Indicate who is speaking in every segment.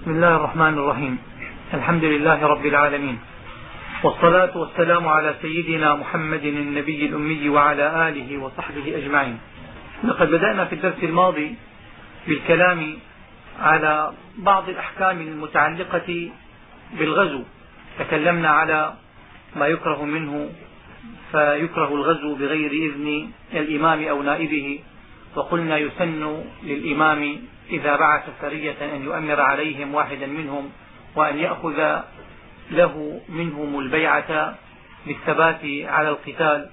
Speaker 1: بسم الله الرحمن الرحيم الحمد لله رب العالمين والصلاة والسلام على سيدنا محمد النبي الأمي وعلى آله وصحبه أجمعين لقد بدأنا في الدرس الماضي بالكلام على بعض الأحكام المتعلقة بالغزو تكلمنا على ما يكره منه فيكره الغزو بغير إذن الإمام أو نائبه وقلنا يسن للإمام إذا بعث سرية أن يؤمر عليهم واحدا منهم وأن يأخذ له منهم البيعة للثبات على القتال.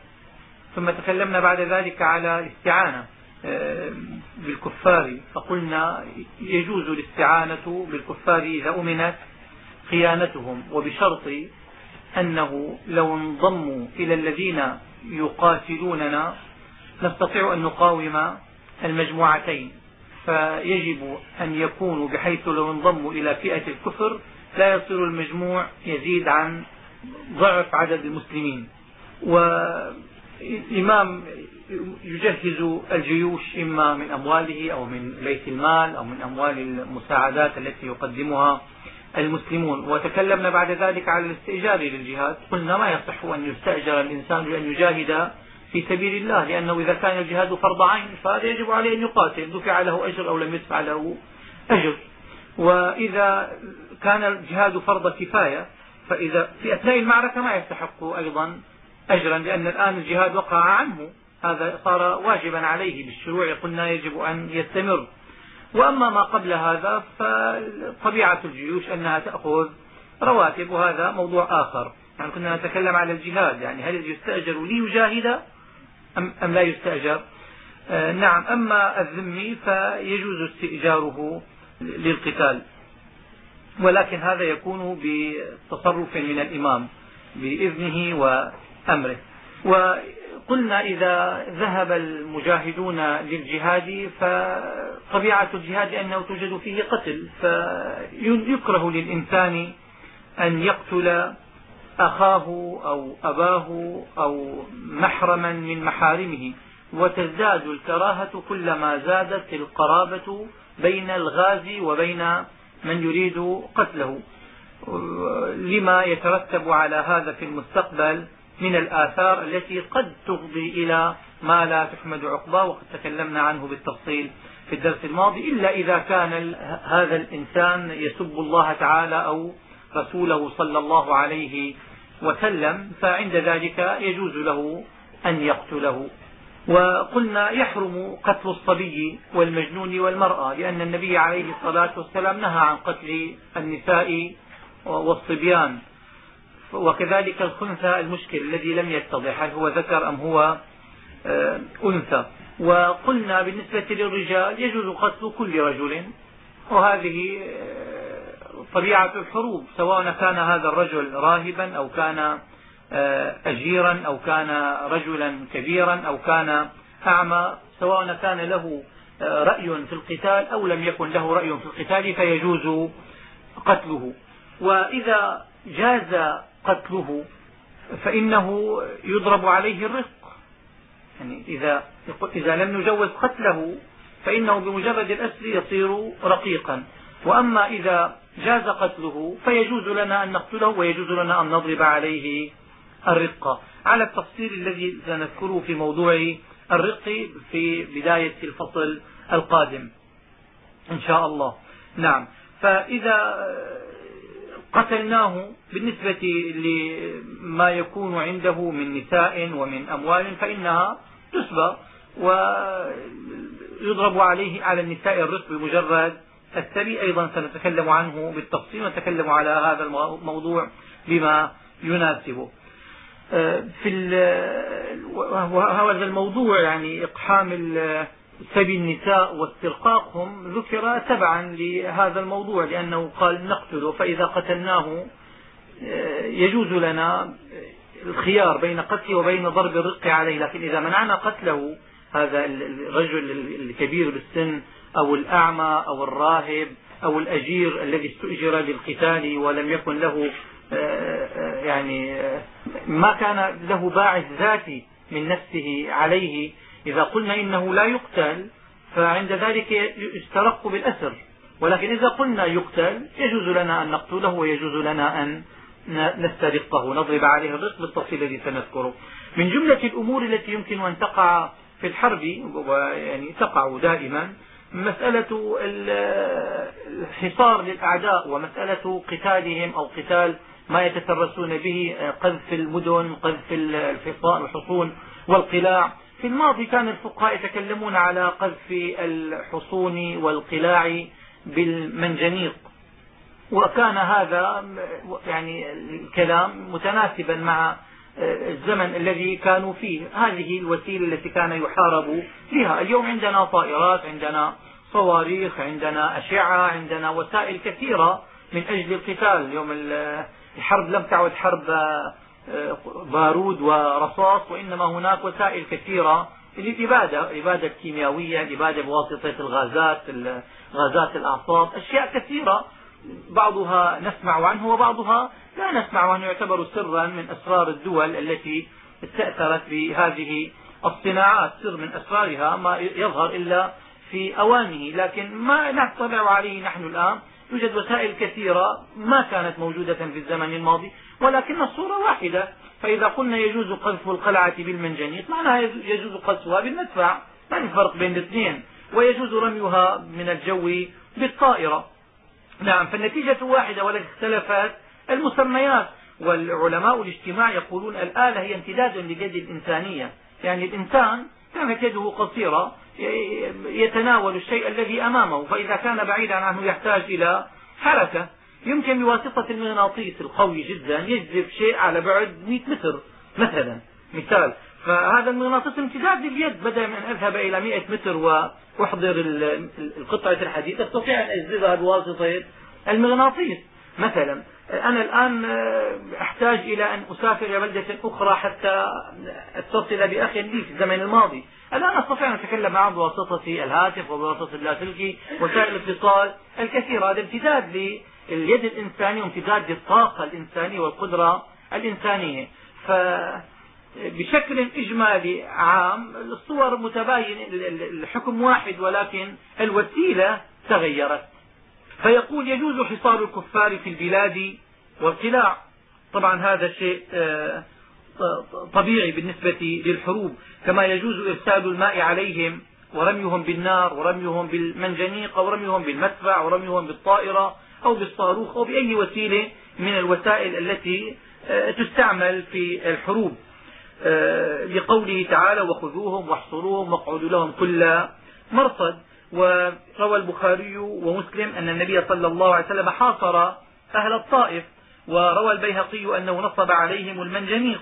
Speaker 1: ثم تكلمنا بعد ذلك على الاستعانة آه، بالكفار فقلنا يجوز الاستعانة بالكفار إذا أمنت خيانتهم وبشرط أنه لو انضموا إلى الذين يقاتلوننا نستطيع أن نقاوم المجموعتين. فيجب أن يكونوا بحيث لو انضموا إلى فئة الكفر لا يصير المجموع يزيد عن ضعف عدد المسلمين. والإمام يجهز الجيوش إما من أمواله أو من بيت المال أو من أموال المساعدات التي يقدمها المسلمون. وتكلمنا بعد ذلك على الاستئجار للجهاد. قلنا ما يصح أن يستأجر الإنسان بأن يجاهد في سبيل الله لأنه إذا كان الجهاد فرض عين فهذا يجب عليه أن يقاتل دفع له أجر أو لم يدفع له أجر. وإذا كان الجهاد فرض كفاية فإذا في أثناء المعركة ما يستحق أيضا أجرا لأن الآن الجهاد وقع عنه. هذا صار واجبا عليه بالشروع قلنا يجب أن يستمر. وأما ما قبل هذا فطبيعة الجيوش أنها تأخذ رواتب وهذا موضوع آخر. يعني كنا نتكلم على الجهاد يعني هل يستأجر ليجاهد أم, لا يستأجر؟ آه نعم أما الذمي فيجوز استئجاره للقتال ولكن هذا يكون بتصرف من الإمام بإذنه وأمره. وقلنا إذا ذهب المجاهدون للجهاد فطبيعة الجهاد أنه توجد فيه قتل فيكره للإنسان أن يقتل أخاه أو أباه أو محرما من محارمه وتزداد الكراهة كلما زادت القرابة بين الغازي وبين من يريد قتله. لما يترتب على هذا في المستقبل من الآثار التي قد تفضي إلى ما لا تحمد عقباه وقد تكلمنا عنه بالتفصيل في الدرس الماضي إلا إذا كان هذا الإنسان يسب الله تعالى أو رسوله صلى الله عليه وسلم فعند ذلك يجوز له أن يقتله. وقلنا يحرم قتل الصبي والمجنون والمرأة لأن النبي عليه الصلاة والسلام نهى عن قتل النساء والصبيان. وكذلك الخنثى المشكل الذي لم يتضح هل هو ذكر أم هو آه، أنثى. وقلنا بالنسبة للرجال يجوز قتل كل رجل وهذه آه، طبيعة الحروب سواء كان هذا الرجل راهبا أو كان آه، أجيرا أو كان رجلا كبيرا أو كان أعمى سواء كان له رأي في القتال أو لم يكن له رأي في القتال فيجوز قتله. وإذا جاز قتله فإنه يضرب عليه الرق يعني إذا, إذا لم نجوز قتله فإنه بمجرد الأسر يصير رقيقا. وأما إذا جاز قتله فيجوز لنا أن نقتله ويجوز لنا أن نضرب عليه الرق. على التفصيل الذي سنذكره في موضوع الرق في بداية الفصل القادم. إن شاء الله. نعم. فإذا قتلناه بالنسبة لما يكون عنده من نساء ومن أموال فإنها تسبى ويضرب عليه على النساء الرق بمجرد السبي أيضا سنتكلم عنه بالتفصيل ونتكلم على هذا الموضوع بما يناسبه. في هذا الموضوع يعني إقحام سبي النساء واسترقاقهم ذكر تبعا لهذا الموضوع لأنه قال نقتله فإذا قتلناه آه، يجوز لنا الخيار بين قتله وبين ضرب الرق عليه لكن إذا منعنا قتله هذا الرجل الكبير بالسن أو الأعمى أو الراهب أو الأجير الذي استؤجر للقتال ولم يكن له آه، آه، يعني ما كان له باعث ذاتي من نفسه عليه. إذا قلنا إنه لا يقتل فعند ذلك يسترق بالأسر. ولكن إذا قلنا يقتل يجوز لنا أن نقتله ويجوز لنا أن نسترقه نضرب عليه الرق بالتفصيل الذي سنذكره. من جملة الأمور التي يمكن أن تقع في الحرب ويعني تقع دائما مسألة الحصار للأعداء ومسألة قتالهم أو قتال ما يتترسون به قذف المدن قذف الحصون والقلاع. في الماضي كان الفقهاء يتكلمون على قذف الحصون والقلاع بالمنجنيق. وكان هذا يعني الكلام متناسبا مع الزمن الذي كانوا فيه. هذه الوسيلة التي كان يحارب بها. اليوم عندنا طائرات عندنا صواريخ عندنا أشعة عندنا وسائل كثيرة من أجل القتال. اليوم الحرب لم تعد حرب بارود ورصاص وإنما هناك وسائل كثيرة للإبادة. الإبادة الكيميائية الإبادة بواسطة الغازات غازات الأعصاب. أشياء كثيرة بعضها نسمع عنه وبعضها لا نسمع عنه يعتبر سرا من أسرار الدول التي استأثرت بهذه الصناعات سر من أسرارها ما يظهر إلا في أوانه. لكن ما نطلع عليه نحن الآن. يوجد وسائل كثيرة ما كانت موجودة في الزمن الماضي ولكن الصورة واحدة. فإذا قلنا يجوز قذف القلعة بالمنجنيق معناها يجوز قذفها بالمدفع. ما الفرق بين الاثنين. ويجوز رميها من الجو بالطائرة. نعم فالنتيجة واحدة ولكن اختلفت المسميات. والعلماء الاجتماع يقولون الآلة هي امتداد لليد الإنسانية. يعني الإنسان كانت يده قصيرة يتناول الشيء الذي أمامه فإذا كان بعيدا عنه يحتاج إلى حركة. يمكن بواسطة المغناطيس القوي جدا يجذب شيء على بعد 100 متر مثلا. مثال فهذا المغناطيس امتداد لليد بدلا من أن أذهب إلى 100 متر وأحضر القطعة الحديد أستطيع أن اجذبها بواسطة المغناطيس مثلا أنا الآن أحتاج إلى أن أسافر إلى بلدة أخرى حتى أتصل بأخ لي في الزمن الماضي. الآن أستطيع أن أتكلم معه بواسطة الهاتف وبواسطة اللاسلكي وسائل الاتصال الكثيرة هذا امتداد لليد الإنسانية وامتداد للطاقة الإنسانية والقدرة الإنسانية. بشكل إجمالي عام الصور متباينة الحكم واحد ولكن الوسيلة تغيرت. فيقول يجوز حصار الكفار في البلاد والقلاع. طبعا هذا شيء آه، طبيعي بالنسبة للحروب. كما يجوز إرسال الماء عليهم ورميهم بالنار ورميهم بالمنجنيق أو رميهم بالمدفع ورميهم بالطائرة أو بالصاروخ أو بأي وسيلة من الوسائل التي آه، تستعمل في الحروب. آه، لقوله تعالى وخذوهم واحصروهم واقعدوا لهم كل مرصد. وروى البخاري ومسلم أن النبي صلى الله عليه وسلم حاصر أهل الطائف وروى البيهقي أنه نصب عليهم المنجنيق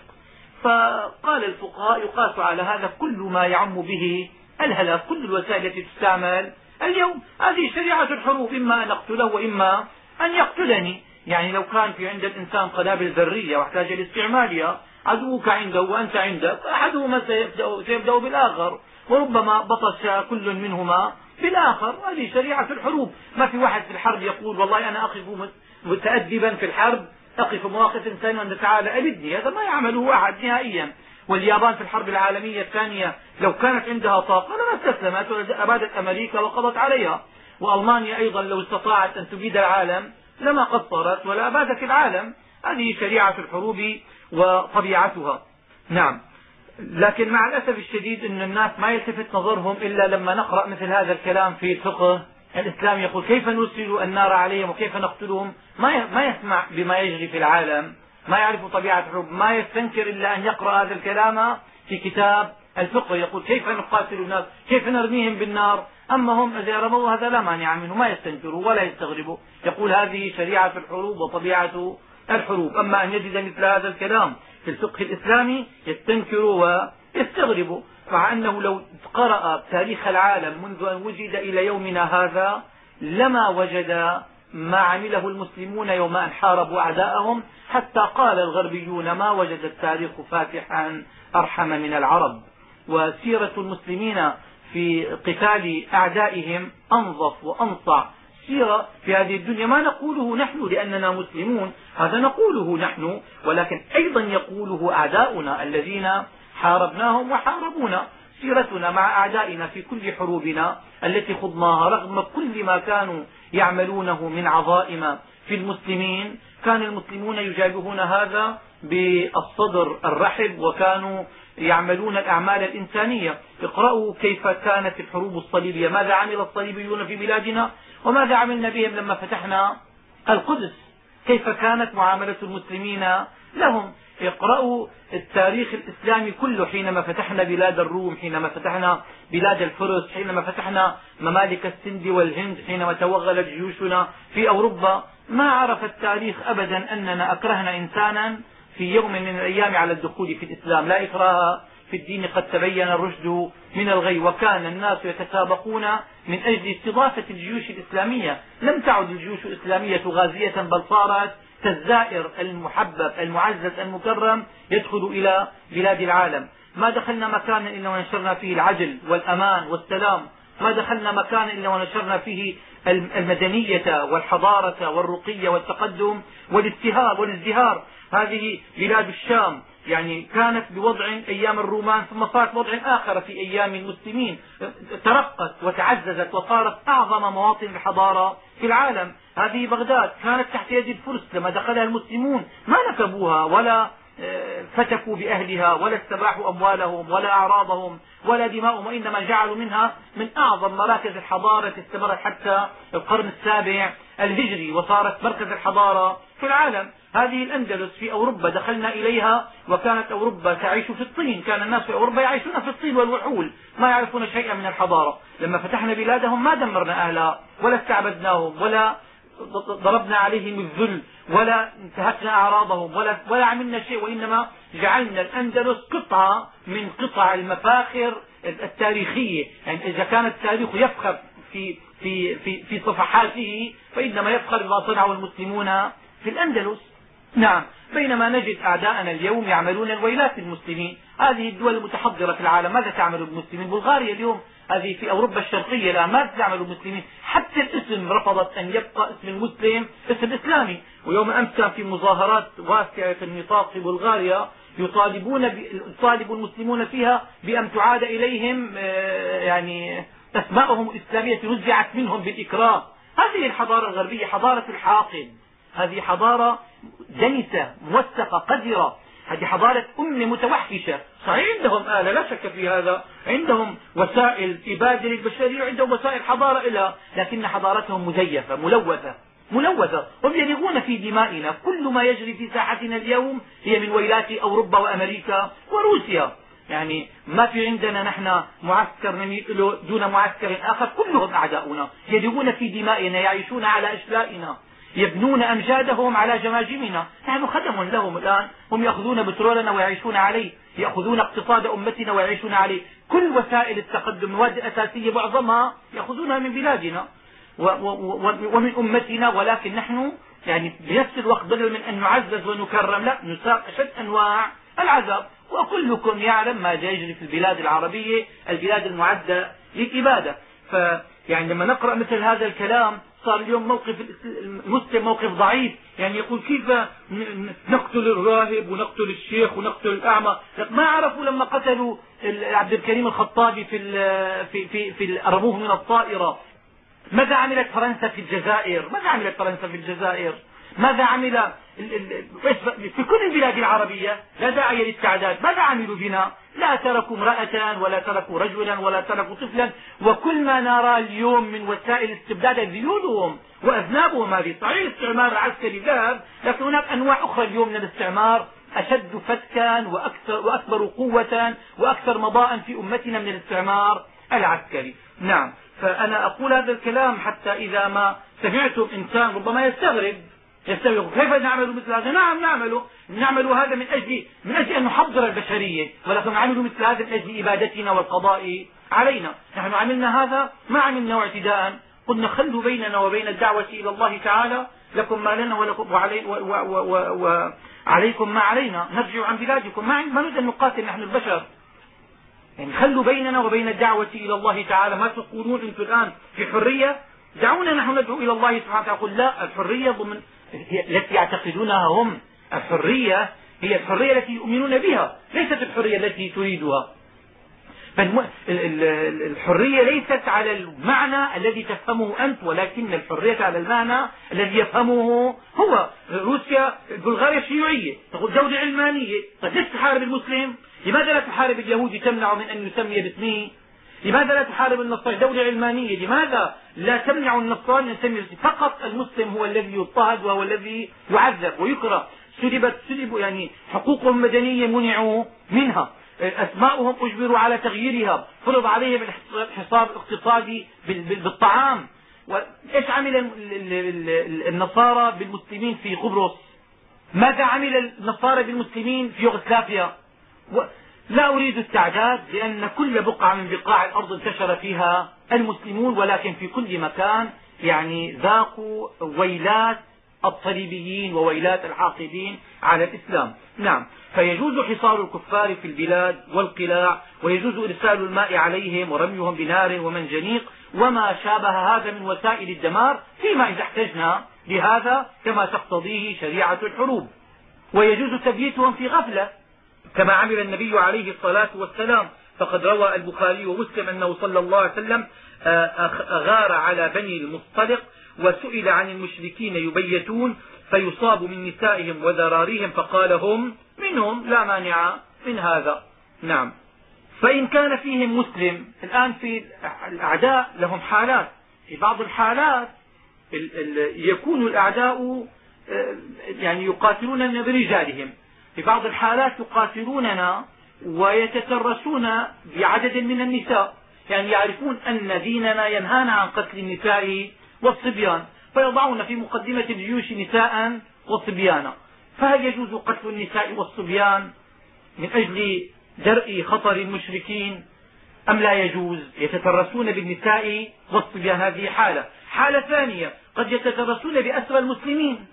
Speaker 1: فقال الفقهاء يقاس على هذا كل ما يعم به الهلاك كل الوسائل التي تستعمل اليوم. هذه شريعة الحروب إما أن أقتله وإما أن يقتلني. يعني لو كان في عند الإنسان قنابل ذرية واحتاج لاستعمالها عدوك عنده وأنت عندك أحدهما سيبدأ, سيبدأ بالآخر. وربما بطش كل منهما بالآخر. هذه شريعة الحروب. ما في واحد في الحرب يقول والله أنا أقف متأدبا في الحرب أقف مواقف إنسان وأن تعالى أبدني. هذا ما يعمله أحد نهائيا. واليابان في الحرب العالمية الثانية لو كانت عندها طاقة لما استسلمت وأبادت أمريكا وقضت عليها. وألمانيا أيضا لو استطاعت أن تبيد العالم لما قصرت ولا أبادت العالم. هذه شريعة الحروب. وطبيعتها. نعم. لكن مع الأسف الشديد أن الناس ما يلتفت نظرهم إلا لما نقرأ مثل هذا الكلام في الفقه الإسلام يقول كيف نرسل النار عليهم وكيف نقتلهم؟ ما ما يسمع بما يجري في العالم. ما يعرف طبيعة الحروب. ما يستنكر إلا أن يقرأ هذا الكلام في كتاب الفقه. يقول كيف نقاتل الناس؟ كيف نرميهم بالنار؟ أما هم إذا رموا هذا لا مانع منه. ما يستنكروا ولا يستغربوا. يقول هذه شريعة الحروب وطبيعة الحروب أما أن يجد مثل هذا الكلام في الفقه الإسلامي يستنكر ويستغرب مع أنه لو قرأ تاريخ العالم منذ أن وجد إلى يومنا هذا لما وجد ما عمله المسلمون يوم أن حاربوا أعداءهم حتى قال الغربيون ما وجد التاريخ فاتحا أرحم من العرب. وسيرة المسلمين في قتال أعدائهم أنظف وأنصع. سيرة في هذه الدنيا ما نقوله نحن لأننا مسلمون هذا نقوله نحن ولكن أيضا يقوله أعداؤنا الذين حاربناهم وحاربونا. سيرتنا مع أعدائنا في كل حروبنا التي خضناها رغم كل ما كانوا يعملونه من عظائم في المسلمين. كان المسلمون يجابهون هذا بالصدر الرحب وكانوا يعملون الأعمال الإنسانية. اقرأوا كيف كانت الحروب الصليبية. ماذا عمل الصليبيون في بلادنا؟ وماذا عملنا بهم لما فتحنا القدس؟ كيف كانت معاملة المسلمين لهم؟ اقرأوا التاريخ الإسلامي كله حينما فتحنا بلاد الروم حينما فتحنا بلاد الفرس حينما فتحنا ممالك السند والهند حينما توغلت جيوشنا في أوروبا. ما عرف التاريخ أبدا أننا أكرهنا إنسانا في يوم من الأيام على الدخول في الإسلام. لا إكراه في الدين قد تبين الرشد من الغي وكان الناس يتسابقون من أجل استضافة الجيوش الإسلامية. لم تعد الجيوش الإسلامية غازية بل صارت كالزائر المحبب المعزز المكرم يدخل إلى بلاد العالم. ما دخلنا مكانا إلا ونشرنا فيه العدل والأمان والسلام. ما دخلنا مكانا إلا ونشرنا فيه المدنية والحضارة والرقي والتقدم والازدهار. هذه بلاد الشام. يعني كانت بوضع أيام الرومان ثم صارت بوضع آخر في أيام المسلمين. ترقت وتعززت وصارت أعظم مواطن الحضارة في العالم. هذه بغداد كانت تحت يد الفرس لما دخلها المسلمون. ما نكبوها ولا فتكوا بأهلها ولا استباحوا أموالهم ولا أعراضهم ولا دماؤهم وإنما جعلوا منها من أعظم مراكز الحضارة استمرت حتى القرن السابع الهجري وصارت مركز الحضارة في العالم. هذه الأندلس في أوروبا دخلنا إليها وكانت أوروبا تعيش في الطين. كان الناس في أوروبا يعيشون في الطين والوحول ما يعرفون شيئا من الحضارة. لما فتحنا بلادهم ما دمرنا أهلها ولا استعبدناهم ولا ضربنا عليهم الذل ولا انتهكنا أعراضهم ولا, ولا عملنا شيء وإنما جعلنا الأندلس قطعة من قطع المفاخر التاريخية. يعني إذا كان التاريخ يفخر في, في, في, في صفحاته فإنما يفخر بما صنعه المسلمون في الأندلس. نعم. بينما نجد أعداءنا اليوم يعملون الويلات للمسلمين. هذه الدول المتحضرة في العالم. ماذا تعمل المسلمين؟ بلغاريا اليوم هذه في أوروبا الشرقية الآن ماذا تعمل المسلمين. حتى الاسم رفضت أن يبقى اسم المسلم اسم إسلامي. ويوم أمس كان في مظاهرات واسعة النطاق في بلغاريا يطالبون يطالب المسلمون فيها بأن تعاد إليهم آه، يعني أسماءهم الإسلامية نزعت منهم بالإكراه. هذه الحضارة الغربية حضارة الحاقد. هذه حضارة دنسة موثقة قذرة. هذه حضارة أم متوحشة. صحيح عندهم آلة لا شك في هذا. عندهم وسائل إبادة للبشرية وعندهم وسائل حضارة لها لكن حضارتهم مزيفة ملوثة ملوثة. هم يلغون في دمائنا كل ما يجري في ساحتنا اليوم هي من ويلات أوروبا وأمريكا وروسيا. يعني ما في عندنا نحن معسكر له دون معسكر آخر كلهم أعداؤنا. يلغون في دمائنا يعيشون على أشلائنا يبنون أمجادهم على جماجمنا. نحن خدم لهم الآن. هم يأخذون بترولنا ويعيشون عليه. يأخذون اقتصاد أمتنا ويعيشون عليه. كل وسائل التقدم المواد الأساسية معظمها يأخذونها من بلادنا ومن أمتنا. ولكن نحن يعني بنفس الوقت بدل من أن نعزز ونكرم لا نساق أشد أنواع العذاب. وكلكم يعلم ما يجري في البلاد العربية البلاد المعدة للإبادة. فيعني لما نقرأ مثل هذا الكلام صار اليوم موقف المسلم موقف ضعيف. يعني يقول كيف نقتل الراهب ونقتل الشيخ ونقتل الأعمى؟ ما عرفوا لما قتلوا عبد الكريم الخطابي في في في, في رموه من الطائرة. ماذا عملت فرنسا في الجزائر؟ ماذا عملت فرنسا في الجزائر؟ ماذا عمل في كل البلاد العربية؟ لا داعي للتعداد. ماذا عملوا بنا؟ لا تركوا امرأة ولا تركوا رجلا ولا تركوا طفلا وكل ما نرى اليوم من وسائل استبداد ذيولهم وأذنابهم هذه صحيح الاستعمار العسكري ذهب لكن هناك أنواع أخرى اليوم من الاستعمار أشد فتكا وأكثر, وأكبر قوة وأكثر مضاء في أمتنا من الاستعمار العسكري. نعم فأنا أقول هذا الكلام حتى إذا ما سمعتم إنسان ربما يستغرب يستغرب كيف نعمل مثل هذا؟ نعم نعمل. نعمل هذا من أجل من أجل أن نحضر البشرية ولكن نعمل مثل هذا من أجل إبادتنا والقضاء علينا. نحن عملنا هذا ما عملنا اعتداء. قلنا خلوا بيننا وبين الدعوة إلى الله تعالى لكم ما لنا ولكم وعلي وعليكم ما علينا. نرجع عن بلادكم. ما ما نريد أن نقاتل نحن البشر. يعني خلوا بيننا وبين الدعوة إلى الله تعالى. ما تقولون أنتم الآن في حرية؟ دعونا نحن ندعو إلى الله سبحانه وتعالى. يقول لا الحرية ضمن التي يعتقدونها هم. الحرية هي الحرية التي يؤمنون بها ليست الحرية التي تريدها. الحرية ليست على المعنى الذي تفهمه أنت ولكن الحرية على المعنى الذي يفهمه هو. روسيا بلغاريا شيوعية تقول دولة علمانية. طيب ليش تحارب المسلم؟ لماذا لا تحارب اليهودي تمنع من أن يسمي باسمه؟ لماذا لا تحارب النصارى دولة علمانية. لماذا لا تمنع النصراني أن يسمي فقط المسلم هو الذي يضطهد وهو الذي يعذب ويكره. سلبت سلبوا يعني حقوقهم المدنية منعوا منها. أسماؤهم أجبروا على تغييرها. فرض عليهم الحصار الاقتصادي بالطعام. إيش عمل النصارى بالمسلمين في قبرص؟ ماذا عمل النصارى بالمسلمين في يوغوسلافيا لا أريد التعداد لأن كل بقعة من بقاع الأرض انتشر فيها المسلمون ولكن في كل مكان يعني ذاقوا ويلات الصليبيين وويلات الحاقدين على الإسلام. نعم. فيجوز حصار الكفار في البلاد والقلاع ويجوز إرسال الماء عليهم ورميهم بنار ومنجنيق وما شابه هذا من وسائل الدمار فيما إذا احتجنا. لهذا كما تقتضيه شريعة الحروب. ويجوز تبييتهم في غفلة. كما عمل النبي عليه الصلاة والسلام. فقد روى البخاري ومسلم أنه صلى الله عليه وسلم آه، أغار على بني المصطلق وسئل عن المشركين يبيتون فيصاب من نسائهم وذراريهم فقال هم منهم لا مانع من هذا. نعم. فإن كان فيهم مسلم الآن في الأعداء لهم حالات. في بعض الحالات يكون الأعداء آه، يعني يقاتلوننا برجالهم. في بعض الحالات يقاتلوننا ويتترسون بعدد من النساء. يعني يعرفون أن ديننا ينهانا عن قتل النساء والصبيان فيضعون في مقدمة الجيوش نساء وصبيانا فهل يجوز قتل النساء والصبيان من أجل درء خطر المشركين؟ أم لا يجوز؟ يتترسون بالنساء والصبيان. هذه حالة. حالة ثانية قد يتترسون بأسرى المسلمين.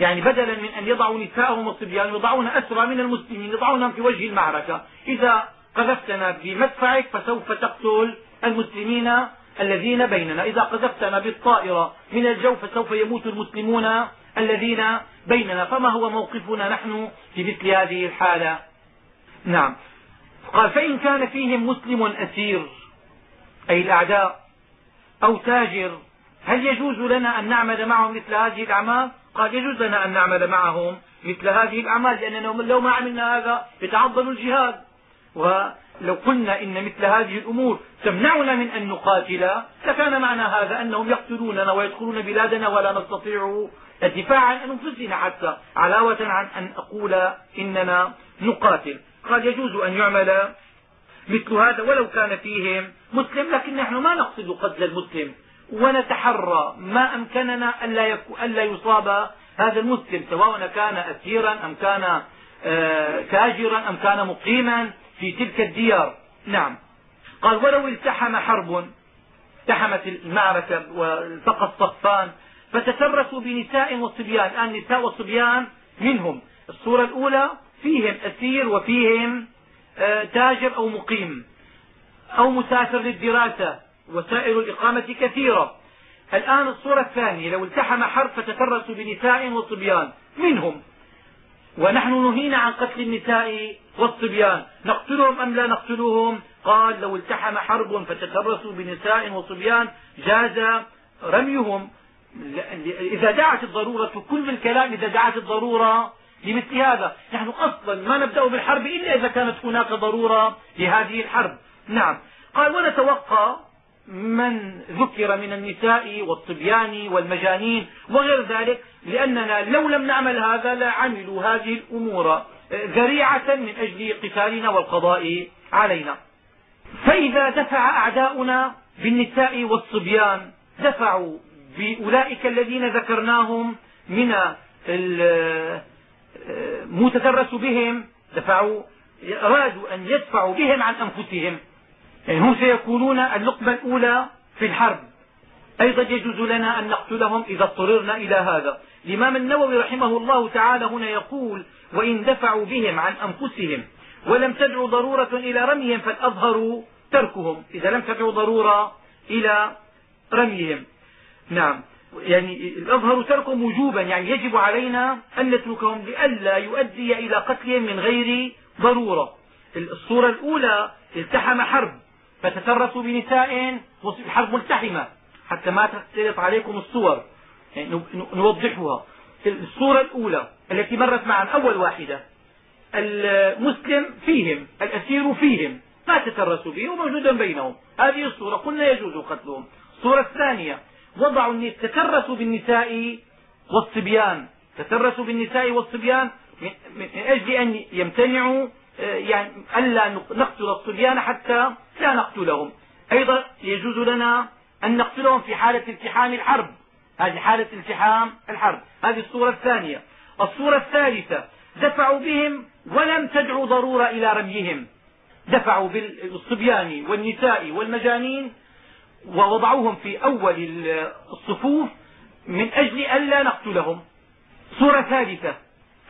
Speaker 1: يعني بدلا من أن يضعوا نساءهم وصبيان يضعون أسرى من المسلمين يضعونهم في وجه المعركة. إذا قذفتنا بمدفعك فسوف تقتل المسلمين الذين بيننا إذا قذفتنا بالطائرة من الجو فسوف يموت المسلمون الذين بيننا. فما هو موقفنا نحن في مثل هذه الحالة؟ نعم. قال فإن كان فيهم مسلم أسير أي الأعداء أو تاجر هل يجوز لنا أن نعمل معهم مثل هذه الأعمال؟ قال يجوز لنا أن نعمل معهم مثل هذه الأعمال لأننا لو ما عملنا هذا يتعظم الجهاد. ولو قلنا إن مثل هذه الأمور تمنعنا من أن نقاتل لكان معنى هذا أنهم يقتلوننا ويدخلون بلادنا ولا نستطيع الدفاع عن أنفسنا حتى علاوة عن أن أقول إننا نقاتل. قال يجوز أن يعمل مثل هذا ولو كان فيهم مسلم لكن نحن ما نقصد قتل المسلم. ونتحرى ما أمكننا ألا, ألا يصاب هذا المسلم سواء كان أسيرا أم كان آه، تاجرا أم كان مقيما. في تلك الديار. نعم. قال ولو التحم حرب التحمت المعركة والتقى الصفان فتترسوا بنساء وصبيان. الآن نساء وصبيان منهم. الصورة الأولى فيهم أسير وفيهم آه، تاجر أو مقيم أو مسافر للدراسة وسائل الإقامة كثيرة. الآن الصورة الثانية لو التحم حرب فتترسوا بنساء وصبيان. منهم. ونحن نهينا عن قتل النساء والصبيان. نقتلهم أم لا نقتلهم؟ قال لو التحم حرب فتترسوا بنساء وصبيان جاز رميهم. إذا دعت الضرورة كل الكلام إذا دعت الضرورة لمثل هذا. نحن أصلا ما نبدأ بالحرب إلا إذا كانت هناك ضرورة لهذه الحرب. نعم. قال ونتوقع من ذكر من النساء والصبيان والمجانين وغير ذلك لأننا لو لم نعمل هذا لعملوا هذه الأمور ذريعة من أجل قتالنا والقضاء علينا. فإذا دفع أعداؤنا بالنساء والصبيان دفعوا بأولئك الذين ذكرناهم من المتدرس بهم دفعوا أرادوا أن يدفعوا بهم عن أنفسهم. يعني هم سيكونون اللقمة الأولى في الحرب. أيضا يجوز لنا أن نقتلهم إذا اضطررنا إلى هذا. الإمام النووي رحمه الله تعالى هنا يقول وإن دفعوا بهم عن أنفسهم ولم تدعو ضرورة إلى رميهم فالأظهر تركهم. إذا لم تدعو ضرورة إلى رميهم. نعم. يعني الأظهر تركهم وجوبا. يعني يجب علينا أن نتركهم لئلا يؤدي إلى قتلهم من غير ضرورة. الصورة الأولى التحم حرب. فتترسوا بنساء الحرب ملتحمة حتى ما تختلط عليكم الصور. يعني نوضحها. الصورة الأولى التي مرت معنا أول واحدة المسلم فيهم الأسير فيهم ما تترسوا به وموجودا بينهم. هذه الصورة قلنا يجوز قتلهم. الصورة الثانية وضعوا تترسوا بالنساء والصبيان. تترسوا بالنساء والصبيان من أجل أن يمتنعوا يعني ألا نقتل الصبيان حتى لا نقتلهم. أيضا يجوز لنا أن نقتلهم في حالة التحام الحرب. هذه حالة التحام الحرب. هذه الصورة الثانية. الصورة الثالثة دفعوا بهم ولم تدعوا ضرورة إلى رميهم. دفعوا بالصبيان والنساء والمجانين ووضعوهم في أول الصفوف من أجل ألا نقتلهم. صورة ثالثة.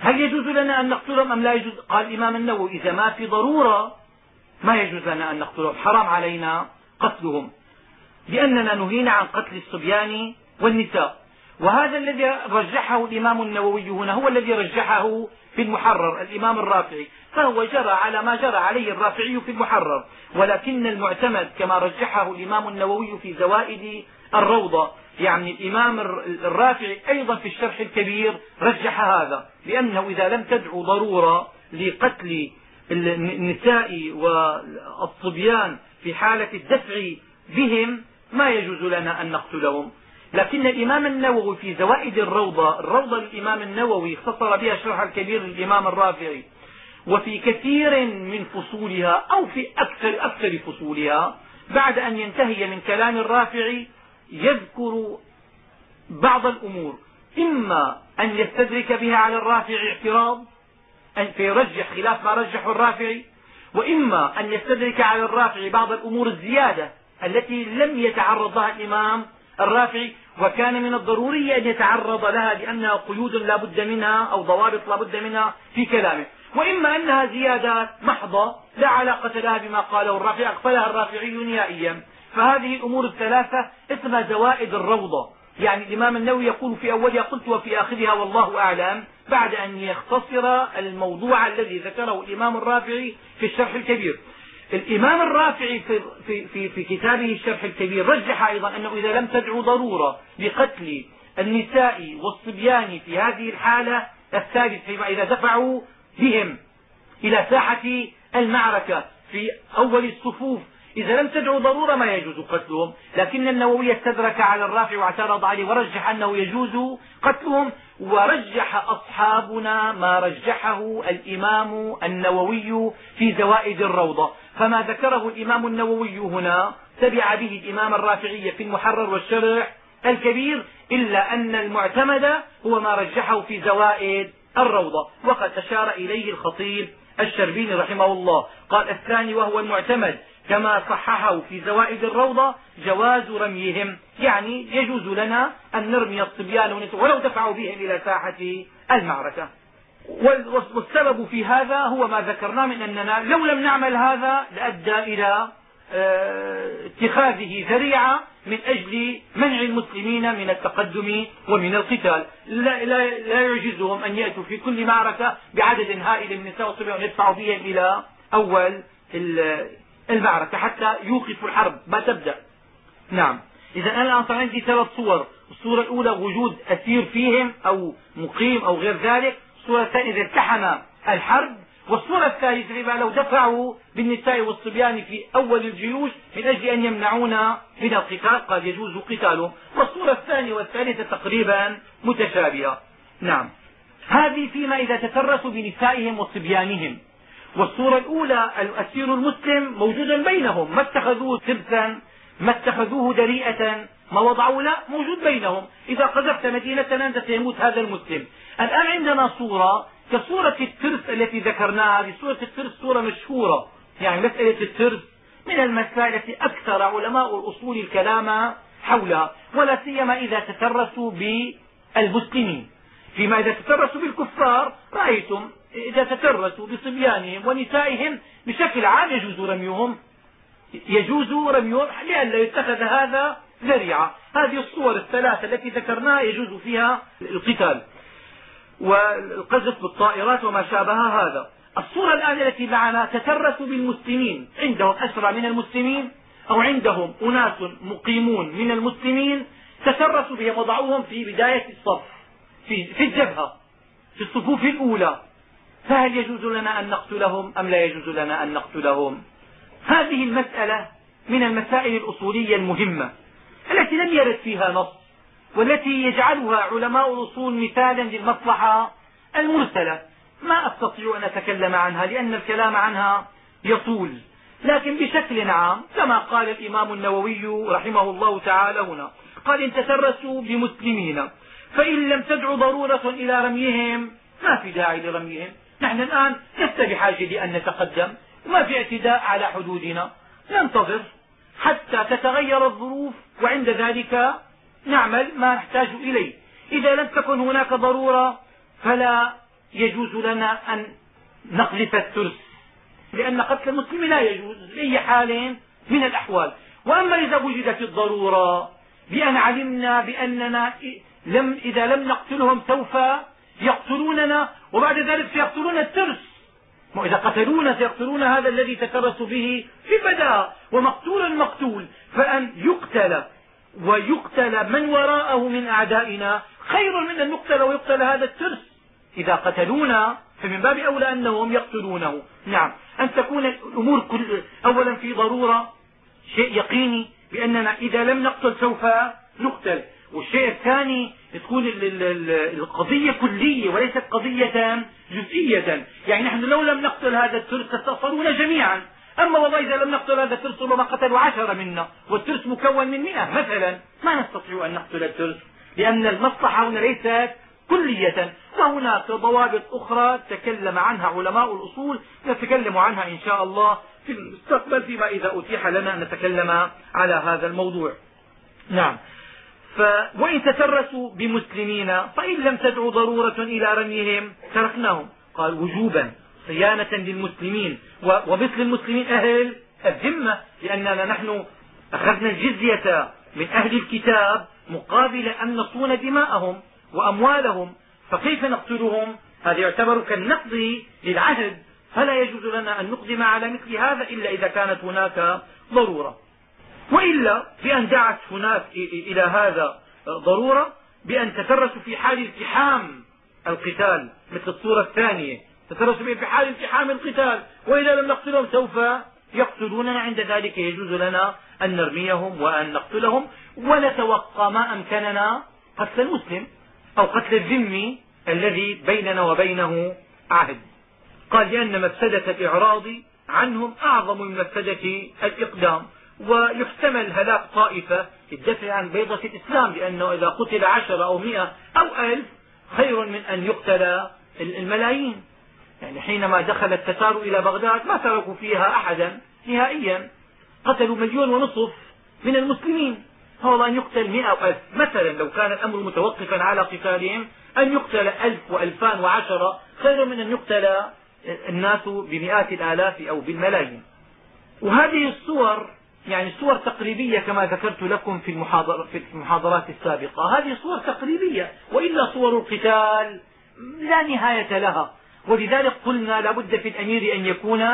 Speaker 1: هل يجوز لنا أن نقتلهم أم لا يجوز؟ قال الإمام النووي إذا ما في ضرورة ما يجوز لنا أن نقتلهم حرام علينا قتلهم لأننا نهينا عن قتل الصبيان والنساء. وهذا الذي رجحه الإمام النووي هنا هو الذي رجحه في المحرر الإمام الرافعي. فهو جرى على ما جرى عليه الرافعي في المحرر. ولكن المعتمد كما رجحه الإمام النووي في زوائد الروضة. يعني الإمام الرافعي أيضا في الشرح الكبير رجح هذا لأنه إذا لم تدعو ضرورة لقتل النساء والصبيان في حالة الدفع بهم ما يجوز لنا أن نقتلهم. لكن الإمام النووي في زوائد الروضة الروضة للإمام النووي اختصر بها الشرح الكبير للإمام الرافعي وفي كثير من فصولها أو في أكثر, أكثر فصولها بعد أن ينتهي من كلام الرافعي يذكر بعض الأمور. إما أن يستدرك بها على الرافع اعتراض أن فيرجح خلاف ما رجحه الرافعي وإما أن يستدرك على الرافع بعض الأمور الزيادة التي لم يتعرض لها الإمام الرافعي وكان من الضروري أن يتعرض لها لأنها قيود لا بد منها أو ضوابط لا بد منها في كلامه. وإما أنها زيادات محضة لا علاقة لها بما قاله الرافعي أغفلها الرافعي نهائيا. فهذه الأمور الثلاثة اسمها زوائد الروضة. يعني الإمام النووي يقول في أولها قلت وفي آخرها والله أعلم بعد أن يختصر الموضوع الذي ذكره الإمام الرافعي في الشرح الكبير. الإمام الرافعي في, في, في, في كتابه الشرح الكبير رجح أيضا أنه إذا لم تدعو ضرورة لقتل النساء والصبيان في هذه الحالة الثالثة إذا دفعوا بهم إلى ساحة المعركة في أول الصفوف إذا لم تدعو ضرورة ما يجوز قتلهم لكن النووي استدرك على الرافع واعترض عليه ورجح أنه يجوز قتلهم ورجح أصحابنا ما رجحه الإمام النووي في زوائد الروضة. فما ذكره الإمام النووي هنا تبع به الإمام الرافعي في المحرر والشرح الكبير إلا أن المعتمد هو ما رجحه في زوائد الروضة. وقد أشار إليه الخطيب الشربيني رحمه الله. قال الثاني وهو المعتمد. كما صححه في زوائد الروضة جواز رميهم. يعني يجوز لنا أن نرمي الصبيان ولو دفعوا بهم إلى ساحة المعركة. والسبب في هذا هو ما ذكرناه من أننا لو لم نعمل هذا لأدى إلى آه، اتخاذه ذريعة من أجل منع المسلمين من التقدم ومن القتال. لا, لا, لا يعجزهم أن يأتوا في كل معركة بعدد هائل من النساء والصبيان ويدفعوا بهم إلى أول المعركة حتى يوقفوا الحرب. ما تبدأ. نعم. إذا أنا الآن عندي ثلاث صور. الصورة الأولى وجود أسير فيهم أو مقيم أو غير ذلك. الصورة الثانية إذا التحم الحرب. والصورة الثالثة فيما لو دفعوا بالنساء والصبيان في أول الجيوش من أجل أن يمنعونا من القتال قال يجوز قتالهم. والصورة الثانية والثالثة تقريبا متشابهة. نعم. هذه فيما إذا تترسوا بنسائهم وصبيانهم. والصورة الأولى الأسير المسلم موجود بينهم ما اتخذوه سبتا ما اتخذوه دريئة ما وضعوا لا موجود بينهم. إذا قذفت مدينة أنت سيموت هذا المسلم. الآن عندنا صورة كصورة الترس التي ذكرناها هذه الترس صورة مشهورة. يعني مسألة الترس من المسائل التي أكثر علماء الأصول الكلام حولها ولا سيما إذا تترسوا بالمسلمين. فيما إذا تترسوا بالكفار رأيتم إذا تترسوا بصبيانهم ونسائهم بشكل عام يجوز رميهم. يجوز رميهم لئلا يتخذ هذا ذريعة. هذه الصور الثلاثة التي ذكرناها يجوز فيها القتال والقذف بالطائرات وما شابه هذا. الصورة الآن التي معنا تترسوا بالمسلمين. عندهم أسرى من المسلمين أو عندهم أناس مقيمون من المسلمين تترسوا بهم وضعوهم في بداية الصف. في, في الجبهة في الصفوف الأولى. فهل يجوز لنا أن نقتلهم أم لا يجوز لنا أن نقتلهم؟ هذه المسألة من المسائل الأصولية المهمة التي لم يرد فيها نص والتي يجعلها علماء الأصول مثالا للمصلحة المرسلة. ما أستطيع أن أتكلم عنها لأن الكلام عنها يطول لكن بشكل عام كما قال الإمام النووي رحمه الله تعالى هنا قال إن تترسوا بمسلمين فإن لم تدع ضرورة إلى رميهم ما في داعي لرميهم. نحن الآن لست بحاجة لأن نتقدم وما في اعتداء على حدودنا. ننتظر حتى تتغير الظروف وعند ذلك نعمل ما نحتاج إليه. إذا لم تكن هناك ضرورة فلا يجوز لنا أن نقذف الترس لأن قتل المسلم لا يجوز بأي حال من الأحوال. وأما إذا وجدت الضرورة بأن علمنا بأننا لم إذا لم نقتلهم سوف يقتلوننا وبعد ذلك سيقتلون الترس. وإذا قتلونا سيقتلون هذا الذي تترس به في بداء ومقتول مقتول. فأن يقتل ويقتل من وراءه من أعدائنا خير من أن يقتل ويقتل هذا الترس. إذا قتلونا فمن باب أولى أنهم يقتلونه. نعم. أن تكون الأمور كل أولا في ضرورة شيء يقيني بأننا إذا لم نقتل سوف نقتل. والشيء الثاني تكون القضية كلية وليست قضية جزئية. يعني نحن لو لم نقتل هذا الترس تستأصلون جميعا. أما والله إذا لم نقتل هذا الترس ربما قتلوا عشرة منا والترس مكون من مئة مثلا ما نستطيع أن نقتل الترس لأن المصلحة هنا ليست كلية. وهناك ضوابط أخرى تكلم عنها علماء الأصول نتكلم عنها إن شاء الله في المستقبل فيما إذا أتيح لنا أن نتكلم على هذا الموضوع. نعم. ف وإن تسرسوا بمسلمين فإن لم تدعوا ضرورة إلى رميهم تركناهم. قال وجوبا صيانة للمسلمين. ومثل المسلمين أهل الذمة لأننا نحن أخذنا الجزية من أهل الكتاب مقابل أن نصون دماءهم وأموالهم. فكيف نقتلهم؟ هذا يعتبر كالنقض للعهد. فلا يجوز لنا أن نقدم على مثل هذا إلا إذا كانت هناك ضرورة. وإلا بأن دعت هناك إلى هذا ضرورة بأن تترسوا في حال التحام القتال مثل الصورة الثانية. تترسوا في حال التحام القتال. وإذا لم نقتلهم سوف يقتلوننا. عند ذلك يجوز لنا أن نرميهم وأن نقتلهم. ونتوقى ما أمكننا قتل المسلم أو قتل الذمي الذي بيننا وبينه عهد. قال لأن مفسدة الإعراض عنهم أعظم من مفسدة الإقدام. ويحتمل هلاك طائفة الدفع عن بيضة الإسلام لأنه إذا قتل عشرة أو مئة أو ألف خير من أن يقتل الملايين. يعني حينما دخل التتار إلى بغداد ما تركوا فيها أحدا نهائيا. قتلوا مليون ونصف من المسلمين. هو أن يقتل مئة أو ألف. مثلا لو كان الأمر متوقفا على قتالهم أن يقتل ألف وألفان وعشرة خير من أن يقتل الناس بمئات الآلاف أو بالملايين. وهذه الصور يعني صور تقريبية كما ذكرت لكم في, المحاضر في المحاضرات السابقة. هذه صور تقريبية وإلا صور القتال لا نهاية لها. ولذلك قلنا لابد في الأمير أن يكون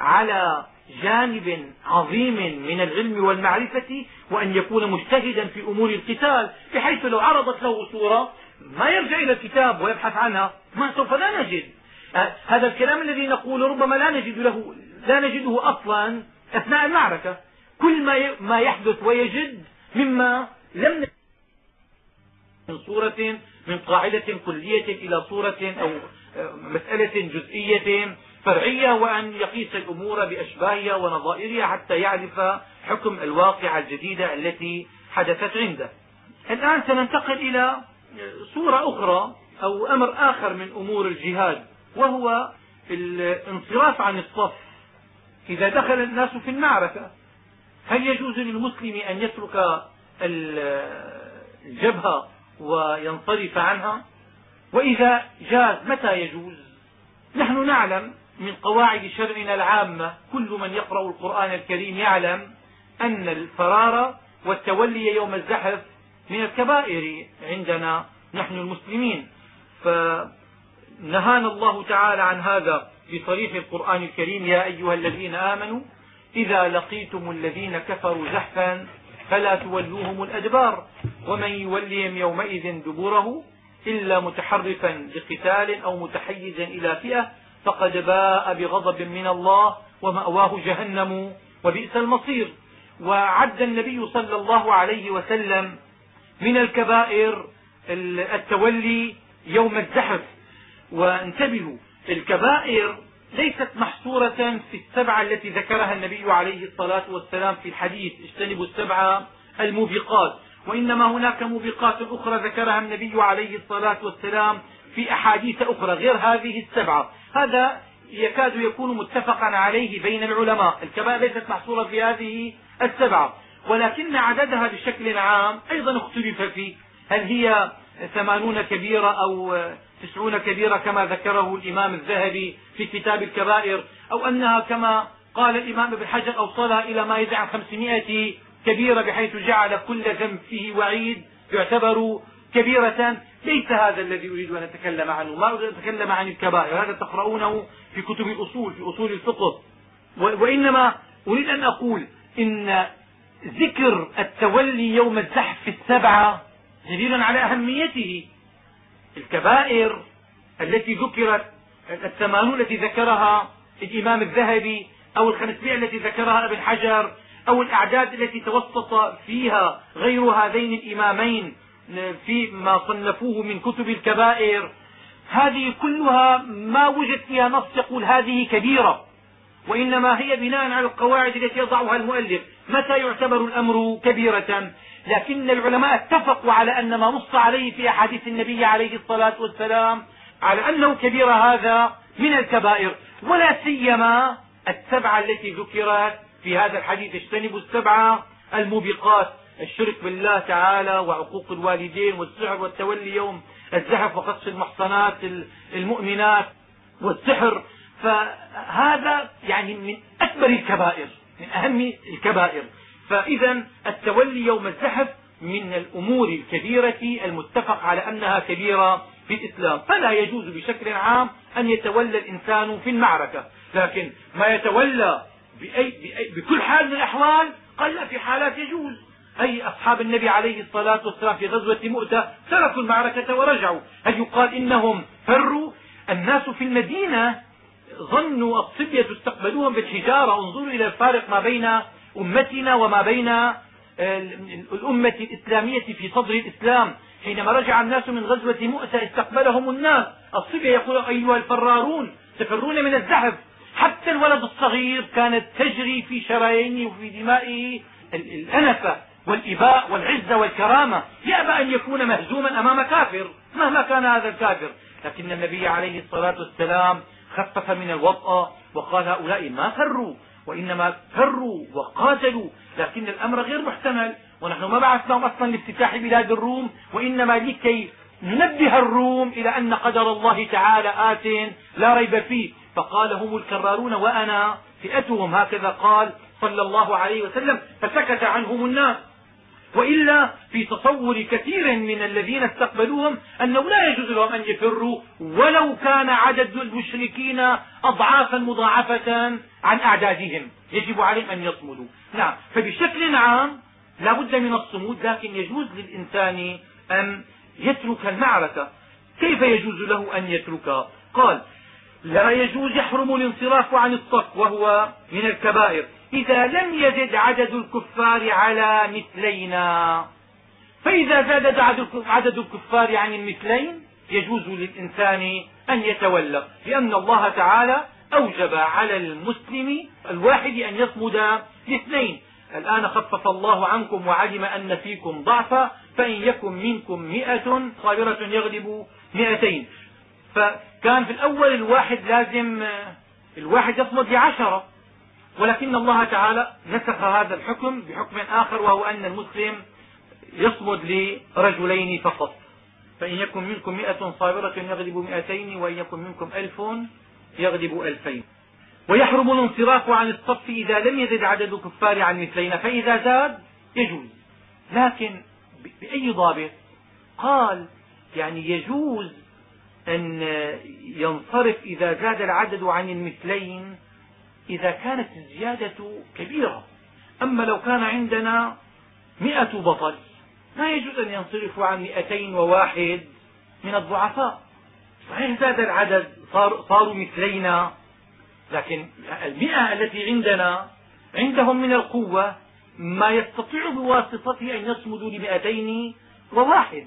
Speaker 1: على جانب عظيم من العلم والمعرفة وأن يكون مجتهدا في أمور القتال بحيث لو عرضت له صورة ما يرجع إلى الكتاب ويبحث عنها. ما سوف لا نجد. هذا الكلام الذي نقوله ربما لا نجد له لا نجده أصلا أثناء المعركة. كل ما ما يحدث ويجد مما لم من صورة من قاعدة كلية إلى صورة أو مسألة جزئية فرعية وأن يقيس الأمور بأشباهها ونظائرها حتى يعرف حكم الواقعة الجديدة التي حدثت عنده. الآن سننتقل إلى صورة أخرى أو أمر آخر من أمور الجهاد وهو الانصراف عن الصف. إذا دخل الناس في المعركة هل يجوز للمسلم أن يترك الجبهة وينصرف عنها؟ وإذا جاز متى يجوز؟ نحن نعلم من قواعد شرعنا العامة كل من يقرأ القرآن الكريم يعلم أن الفرار والتولي يوم الزحف من الكبائر عندنا نحن المسلمين. فنهانا الله تعالى عن هذا في صريح القرآن الكريم يا أيها الذين آمنوا إذا لقيتم الذين كفروا زحفا فلا تولوهم الأدبار ومن يولهم يومئذ دبره إلا متحرفا لقتال أو متحيزا إلى فئة فقد باء بغضب من الله ومأواه جهنم وبئس المصير. وعد النبي صلى الله عليه وسلم من الكبائر التولي يوم الزحف. وانتبهوا الكبائر ليست محصورة في السبعة التي ذكرها النبي عليه الصلاة والسلام في الحديث. اجتنبوا السبعة الموبقات. وإنما هناك موبقات أخرى ذكرها النبي عليه الصلاة والسلام في أحاديث أخرى غير هذه السبعة. هذا يكاد يكون متفقا عليه بين العلماء. الكبائر ليست محصورة في هذه السبعة. ولكن عددها بشكل عام أيضا اختلف فيه. هل هي ثمانون كبيرة أو تسعون كبيرة كما ذكره الإمام الذهبي في كتاب الكبائر أو أنها كما قال الإمام ابن حجر أوصلها إلى ما يزيد عن خمسمائة كبيرة بحيث جعل كل ذنب فيه وعيد يعتبر كبيرة. ليس هذا الذي أريد أن أتكلم عنه ما أريد أن أتكلم عن الكبائر هذا تقرؤونه في كتب الأصول في أصول الفقه. وإنما أريد أن أقول إن ذكر التولي يوم الزحف السبعة دليل على أهميته. الكبائر التي ذكرت الثمانون التي ذكرها الإمام الذهبي أو الخمسمائة التي ذكرها ابن حجر أو الأعداد التي توسط فيها غير هذين الإمامين فيما صنفوه من كتب الكبائر. هذه كلها ما وجد فيها نص يقول هذه كبيرة وإنما هي بناء على القواعد التي يضعها المؤلف. متى يعتبر الأمر كبيرة؟ لكن العلماء اتفقوا على أن ما نص عليه في أحاديث النبي عليه الصلاة والسلام على أنه كبير هذا من الكبائر ولا سيما السبعة التي ذكرت في هذا الحديث. اجتنبوا السبعة الموبقات الشرك بالله تعالى وعقوق الوالدين والسحر والتولي يوم الزحف وقصف المحصنات المؤمنات والسحر. فهذا يعني من أكبر الكبائر من أهم الكبائر. فإذا التولي يوم الزحف من الأمور الكبيرة المتفق على أنها كبيرة في الإسلام. فلا يجوز بشكل عام أن يتولى الإنسان في المعركة. لكن ما يتولى بأي بأي بكل حال من الأحوال لا في حالات يجوز. أي أصحاب النبي عليه الصلاة والسلام في غزوة مؤتة تركوا المعركة ورجعوا. هل يقال إنهم فروا؟ الناس في المدينة ظنوا الصبية استقبلوهم بالحجارة. انظروا إلى الفارق ما بين أمتنا وما بين الأمة الإسلامية في صدر الإسلام حينما رجع الناس من غزوة مؤتة استقبلهم الناس. الصبية يقول أيها الفرارون تفرون من الزحف حتى الولد الصغير كانت تجري في شرايينه وفي دمائه الأنفة والإباء والعزة والكرامة. يأبى أن يكون مهزوما أمام كافر مهما كان هذا الكافر. لكن النبي عليه الصلاة والسلام خفف من الوطأ وقال هؤلاء ما فروا. وإنما فروا وقاتلوا لكن الأمر غير محتمل ونحن ما بعثناهم أصلا لافتتاح بلاد الروم وإنما لكي ننبه الروم إلى أن قدر الله تعالى آت لا ريب فيه. فقال هم الكرارون وأنا فئتهم هكذا قال صلى الله عليه وسلم فسكت عنهم الناس. وإلا في تصور كثير من الذين استقبلوهم أنه لا يجوز لهم أن يفروا ولو كان عدد المشركين أضعافا مضاعفة عن أعدادهم. يجب عليهم أن يصمدوا. نعم. فبشكل عام لا بد من الصمود لكن يجوز للإنسان أن يترك المعركة. كيف يجوز له أن يتركها قال لا يجوز يحرم الانصراف عن الصف وهو من الكبائر. إذا لم يزد عدد الكفار على مثلينا. فإذا زاد عدد الكفار عن المثلين يجوز للإنسان أن يتولى لأن الله تعالى أوجب على المسلم الواحد أن يصمد لاثنين الآن خفف الله عنكم وعلم أن فيكم ضعفا فإن يكن منكم مئة صابرة يغلب مئتين. فكان في الأول الواحد لازم الواحد يصمد لعشرة ولكن الله تعالى نسخ هذا الحكم بحكم آخر وهو أن المسلم يصمد لرجلين فقط. فإن يكن منكم مئة صابرة يغلب مئتين وإن يكن منكم ألف يغلب ألفين. ويحرم الانصراف عن الصف إذا لم يزد عدد الكفار عن مثلين فإذا زاد يجوز. لكن بأي ضابط؟ قال يعني يجوز أن ينصرف إذا زاد العدد عن المثلين إذا كانت الزيادة كبيرة. أما لو كان عندنا م بطل لا يجوز أن ينصرفوا عن مئتين وواحد من الضعفاء. صحيح زاد العدد صار صاروا مثلينا لكن المئة التي عندنا عندهم من القوة ما يستطيع بواسطته أن يصمدوا لمئتين وواحد.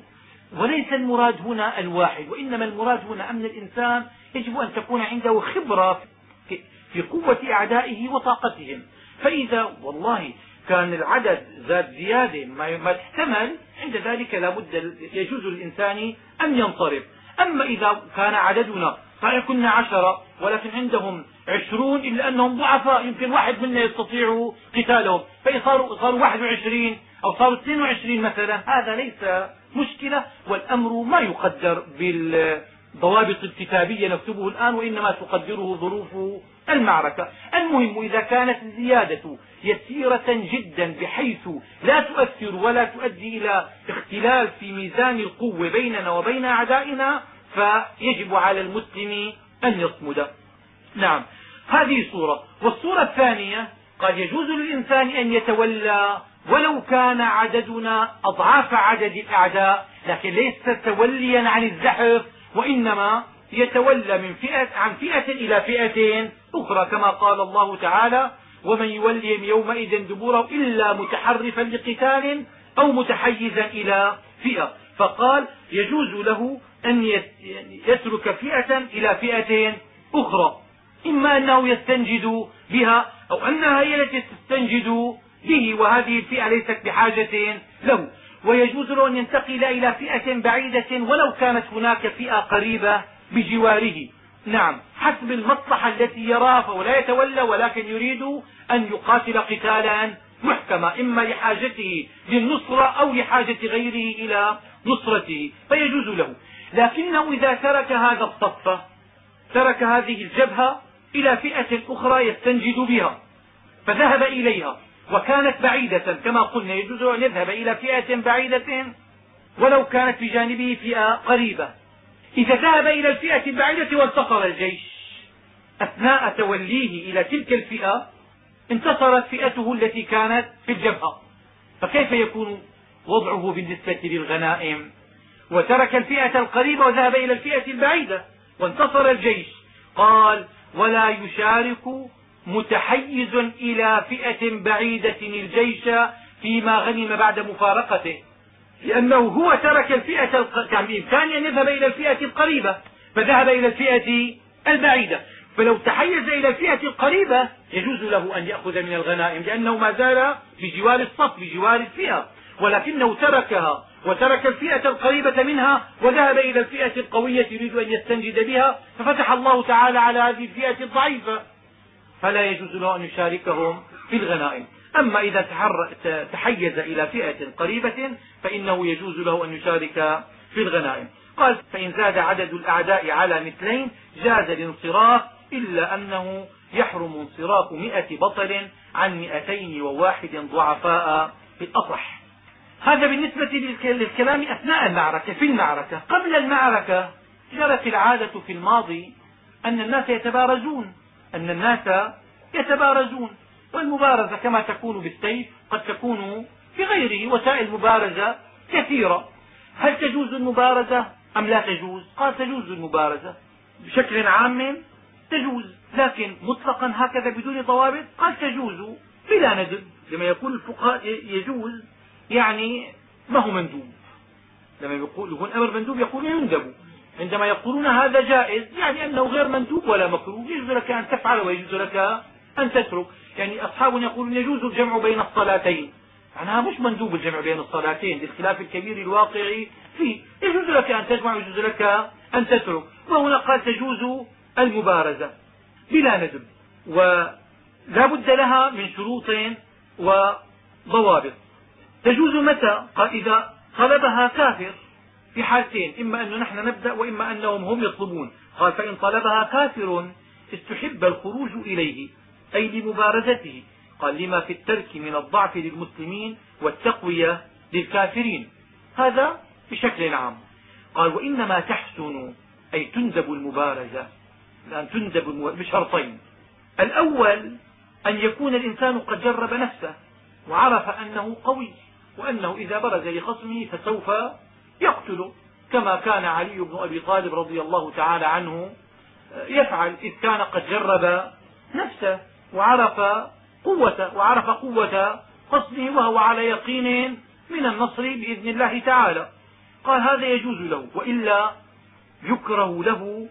Speaker 1: وليس المراد هنا الواحد وإنما المراد هنا أن الإنسان يجب أن تكون عنده خبرة في قوة أعدائه وطاقتهم. فإذا والله كان العدد زاد زيادة ما تحتمل عند ذلك لا بد يجوز للإنسان أن ينصرف. أما إذا كان عددنا صحيح كنا عشرة ولكن عندهم عشرون إلا أنهم ضعفاء يمكن واحد منا يستطيع قتالهم. فإن صاروا, صاروا واحد وعشرين أو صاروا اثنين وعشرين مثلا هذا ليس مشكلة والأمر ما يقدر بالضوابط الكتابية نكتبه الآن وإنما تقدره ظروف المعركة. المهم إذا كانت الزيادة يسيرة جدا بحيث لا تؤثر ولا تؤدي إلى اختلال في ميزان القوة بيننا وبين أعدائنا فيجب على المسلم أن يصمد. نعم هذه صورة والصورة الثانية قد يجوز للإنسان أن يتولى ولو كان عددنا أضعاف عدد الأعداء لكن ليس توليا عن الزحف وإنما يتولى من فئة عن فئة إلى فئة أخرى كما قال الله تعالى ومن يولهم يومئذ دبوره إلا متحرفا لقتال أو متحيزا إلى فئة. فقال يجوز له أن يترك فئة إلى فئة أخرى إما أنه يستنجد بها أو أنها هي التي تستنجد به وهذه الفئة ليست بحاجة له. ويجوز له أن ينتقل إلى فئة بعيدة ولو كانت هناك فئة قريبة بجواره. نعم حسب المصلحة التي يراها فهو لا يتولى ولكن يريد أن يقاتل قتالا محكما إما لحاجته للنصرة أو لحاجة غيره إلى نصرته فيجوز له. لكنه إذا ترك هذا الصف ترك هذه الجبهة إلى فئة أخرى يستنجد بها فذهب إليها. وكانت بعيدة كما قلنا يجوز أن يذهب إلى فئة بعيدة ولو كانت بجانبه فئة قريبة. إذا ذهب إلى الفئة البعيدة وانتصر الجيش. أثناء توليه إلى تلك الفئة انتصرت فئته التي كانت في الجبهة. فكيف يكون وضعه بالنسبة للغنائم؟ وترك الفئة القريبة وذهب إلى الفئة البعيدة وانتصر الجيش. قال ولا يشارك متحيز إلى فئة بعيدة الجيش فيما غنم بعد مفارقته. لأنه هو ترك الفئة كان بإمكانه أن يذهب إلى الفئة القريبة فذهب إلى الفئة البعيدة. فلو تحيز إلى الفئة القريبة يجوز له أن يأخذ من الغنائم لأنه ما زال بجوار الصف بجوار الفئة. ولكنه تركها وترك الفئة القريبة منها وذهب إلى الفئة القوية يريد أن يستنجد بها ففتح الله تعالى على هذه الفئة الضعيفة. فلا يجوز له أن يشاركهم في الغنائم. أما إذا تحيز إلى فئة قريبة فإنه يجوز له أن يشارك في الغنائم. قال فإن زاد عدد الأعداء على مثلين جاز الانصراف إلا أنه يحرم انصراف م بطل عن مئتين وواحد ضعفاء في الأصح هذا بالنسبة للكلام أثناء المعركة في المعركة. قبل المعركة جرت العادة في الماضي أن الناس يتبارزون. أن الناس يتبارزون والمبارزة كما تكون بالسيف قد تكون في غيره وسائل المبارزة كثيرة. هل تجوز المبارزة؟ أم لا تجوز؟ قال تجوز المبارزة. بشكل عام تجوز لكن مطلقا هكذا بدون ضوابط؟ قال تجوز بلا ندب لما يقول الفقهاء يجوز يعني ما هو مندوب. لما يقول يكون أمر مندوب يقول يندب. عندما يقولون هذا جائز يعني أنه غير مندوب ولا مكروه يجوز لك أن تفعل ويجوز لك أن تترك. يعني أصحاب يقولون يجوز الجمع بين الصلاتين. معناها مش مندوب الجمع بين الصلاتين لاختلاف الكبير الواقع فيه. يجوز لك أن تجمع ويجوز لك أن تترك. وهنا قال تجوز المبارزة بلا ندب ولا بد لها من شروط وضوابط. تجوز متى؟ قال إذا طلبها كافر في حالتين إما أن نحن نبدأ وإما أنهم هم يطلبون. قال فإن طلبها كافر استحب الخروج إليه أي لمبارزته. قال لما في الترك من الضعف للمسلمين والتقوية للكافرين. هذا بشكل عام. قال وإنما تحسن أي تندب المبارزة. لأن تندب بشرطين. الأول أن يكون الإنسان قد جرب نفسه وعرف أنه قوي وأنه إذا برز لخصمه فسوف يقتله. كما كان علي بن أبي طالب رضي الله تعالى عنه يفعل إذ كان قد جرب نفسه وعرف قوة وعرف قوة خصمه وهو على يقين من النصر بإذن الله تعالى. قال هذا يجوز له وإلا يكره له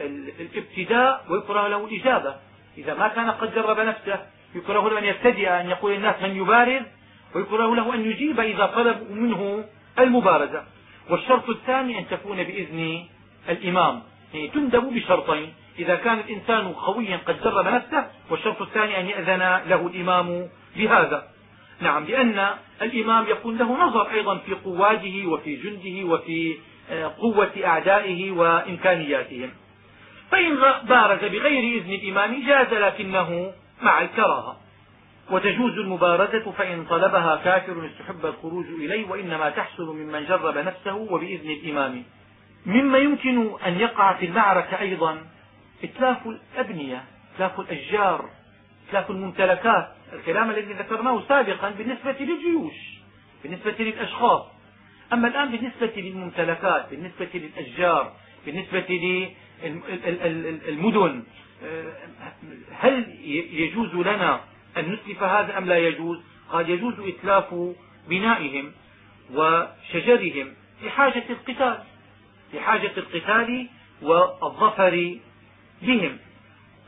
Speaker 1: الابتداء ويكره له الإجابة. إذا ما كان قد جرب نفسه يكره له أن يبتدئ أن يقول الناس من يبارز ويكره له أن يجيب إذا طلبوا منه المبارزة. والشرط الثاني أن تكون بإذن الإمام. يعني تندب بشرطين. إذا كان الإنسان قويا قد جرب نفسه والشرط الثاني أن يأذن له الإمام بهذا. نعم لأن الإمام يكون له نظر أيضا في قواته وفي جنده وفي آه، قوة أعدائه وإمكانياتهم فإن بارز بغير إذن الإمام جاز لكنه مع الكراهة. وتجوز المبارزة فإن طلبها كافر استحب الخروج إليه وإنما تحصل ممن جرب نفسه وبإذن الإمام. مما يمكن أن يقع في المعركة أيضا إتلاف الأبنية إتلاف الأشجار إتلاف الممتلكات. الكلام الذي ذكرناه سابقا بالنسبة للجيوش بالنسبة للأشخاص. أما الآن بالنسبة للممتلكات بالنسبة للأشجار بالنسبة للمدن هل يجوز لنا أن نتلف هذا أم لا يجوز؟ قال يجوز إتلاف بنائهم وشجرهم لحاجة القتال لحاجة القتال والظفر بهم.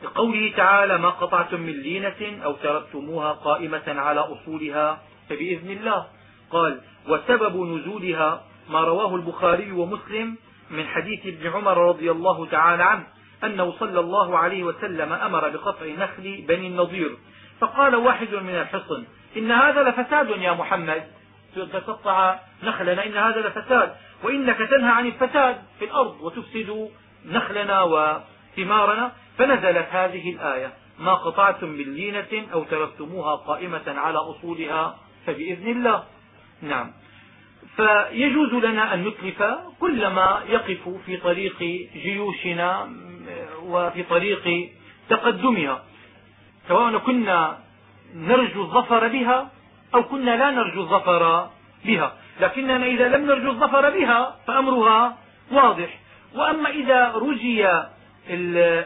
Speaker 1: لقوله تعالى ما قطعتم من لينة أو تركتموها قائمة على أصولها فبإذن الله. قال وسبب نزولها ما رواه البخاري ومسلم من حديث ابن عمر رضي الله تعالى عنه أنه صلى الله عليه وسلم أمر بقطع نخل بني النضير فقال واحد من الحصن إن هذا لفساد يا محمد. تقطع نخلنا إن هذا لفساد وإنك تنهى عن الفساد في الأرض وتفسد نخلنا وثمارنا. فنزلت هذه الآية ما قطعتم من لينة أو تركتموها قائمة على أصولها فبإذن الله. نعم. فيجوز لنا أن نتلف كل ما يقف في طريق جيوشنا وفي طريق تقدمها. سواء كنا نرجو الظفر بها أو كنا لا نرجو الظفر بها. لكننا إذا لم نرجو الظفر بها فأمرها واضح. وأما إذا رجي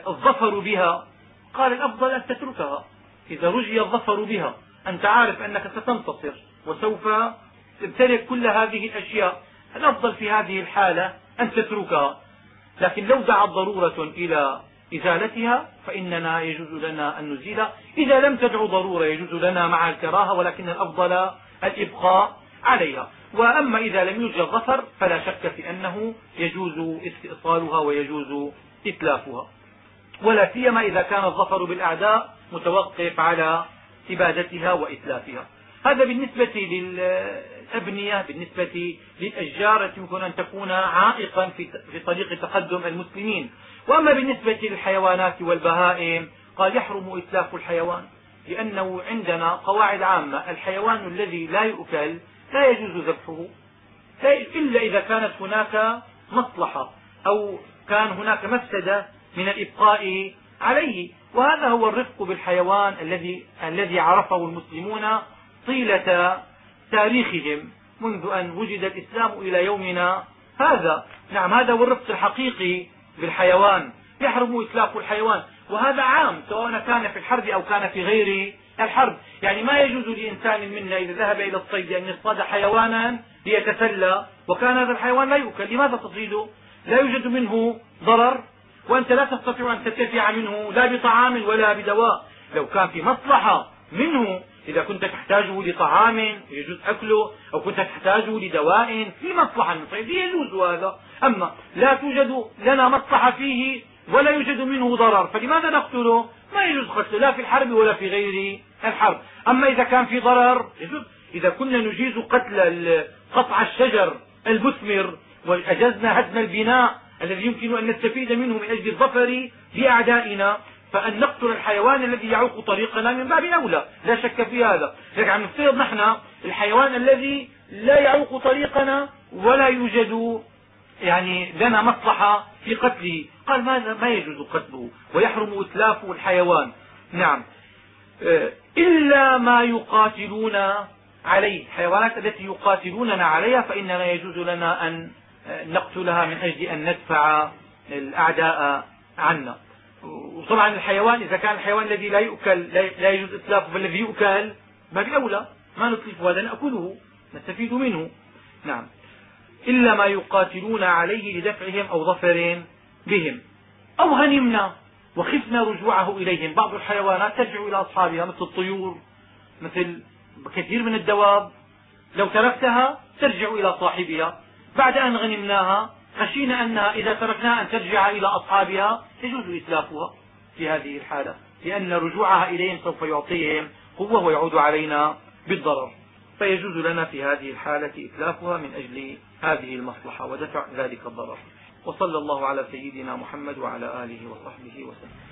Speaker 1: الظفر بها قال الأفضل أن تتركها. إذا رجي الظفر بها أنت عارف أنك ستنتصر وسوف تمتلك كل هذه الأشياء. الأفضل في هذه الحالة أن تتركها. لكن لو دعت ضرورة إلى إزالتها فإننا يجوز لنا أن نزيلها إذا لم تدع ضرورة يجوز لنا مع الكراهة ولكن الأفضل الإبقاء عليها. وأما إذا لم يوجد ظفر فلا شك في أنه يجوز استئصالها ويجوز إتلافها. ولا سيما إذا كان الظفر بالأعداء متوقف على إبادتها وإتلافها. هذا بالنسبة للأبنية بالنسبة للأشجار التي يمكن أن تكون عائقا في طريق تقدم المسلمين. وأما بالنسبة للحيوانات والبهائم قال يحرم إتلاف الحيوان لأنه عندنا قواعد عامة. الحيوان الذي لا يؤكل لا يجوز ذبحه إلا إذا كانت هناك مصلحة أو كان هناك مفسدة من الإبقاء عليه. وهذا هو الرفق بالحيوان الذي الذي عرفه المسلمون طيلة تاريخهم منذ أن وجد الإسلام إلى يومنا هذا. نعم هذا هو الرفق الحقيقي بالحيوان يحرم إتلاف الحيوان. وهذا عام سواء كان في الحرب أو كان في غير الحرب. يعني ما يجوز لإنسان منا إذا ذهب إلى الصيد أن يصطاد حيوانا ليتسلى. وكان هذا الحيوان لا يؤكل. لماذا تصيده؟ لا يوجد منه ضرر. وأنت لا تستطيع أن تنتفع منه لا بطعام ولا بدواء. لو كان في مصلحة منه إذا كنت تحتاجه لطعام يجوز أكله أو كنت تحتاجه لدواء في مصلحة من صيده يجوز هذا. أما لا توجد لنا مصلحة فيه ولا يوجد منه ضرر فلماذا نقتله؟ ما يجوز قتله لا في الحرب ولا في غير الحرب. أما إذا كان في ضرر يجوز. إذا كنا نجيز قتل قطع الشجر المثمر وأجزنا هدم البناء الذي يمكن أن نستفيد منه من أجل الظفر بأعدائنا فأن نقتل الحيوان الذي يعوق طريقنا من باب أولى لا شك في هذا. لكن عم نفترض نحن الحيوان الذي لا يعوق طريقنا ولا يوجد يعني لنا مصلحة في قتله. قال ماذا؟ ما يجوز قتله ويحرم إتلافه الحيوان. نعم. آه، إلا ما يقاتلون عليه. الحيوانات التي يقاتلوننا عليها فإننا يجوز لنا أن نقتلها من أجل أن ندفع الأعداء عنا. وطبعا الحيوان إذا كان الحيوان الذي لا يؤكل لا يجوز إتلافه فالذي يؤكل ما بأولى ما نتلفه هذا نأكله نستفيد منه. نعم. إلا ما يقاتلون عليه لدفعهم أو ظفر بهم. أو غنمنا وخفنا رجوعه إليهم. بعض الحيوانات ترجع إلى أصحابها مثل الطيور مثل كثير من الدواب. لو تركتها ترجع إلى صاحبها. بعد أن غنمناها خشينا أنها إذا تركناها أن ترجع إلى أصحابها يجوز إتلافها في هذه الحالة لأن رجوعها إليهم سوف يعطيهم قوة ويعود علينا بالضرر. فيجوز لنا في هذه الحالة إتلافها من أجل هذه المصلحة ودفع ذلك الضرر. وصلى الله على سيدنا محمد وعلى آله وصحبه وسلم.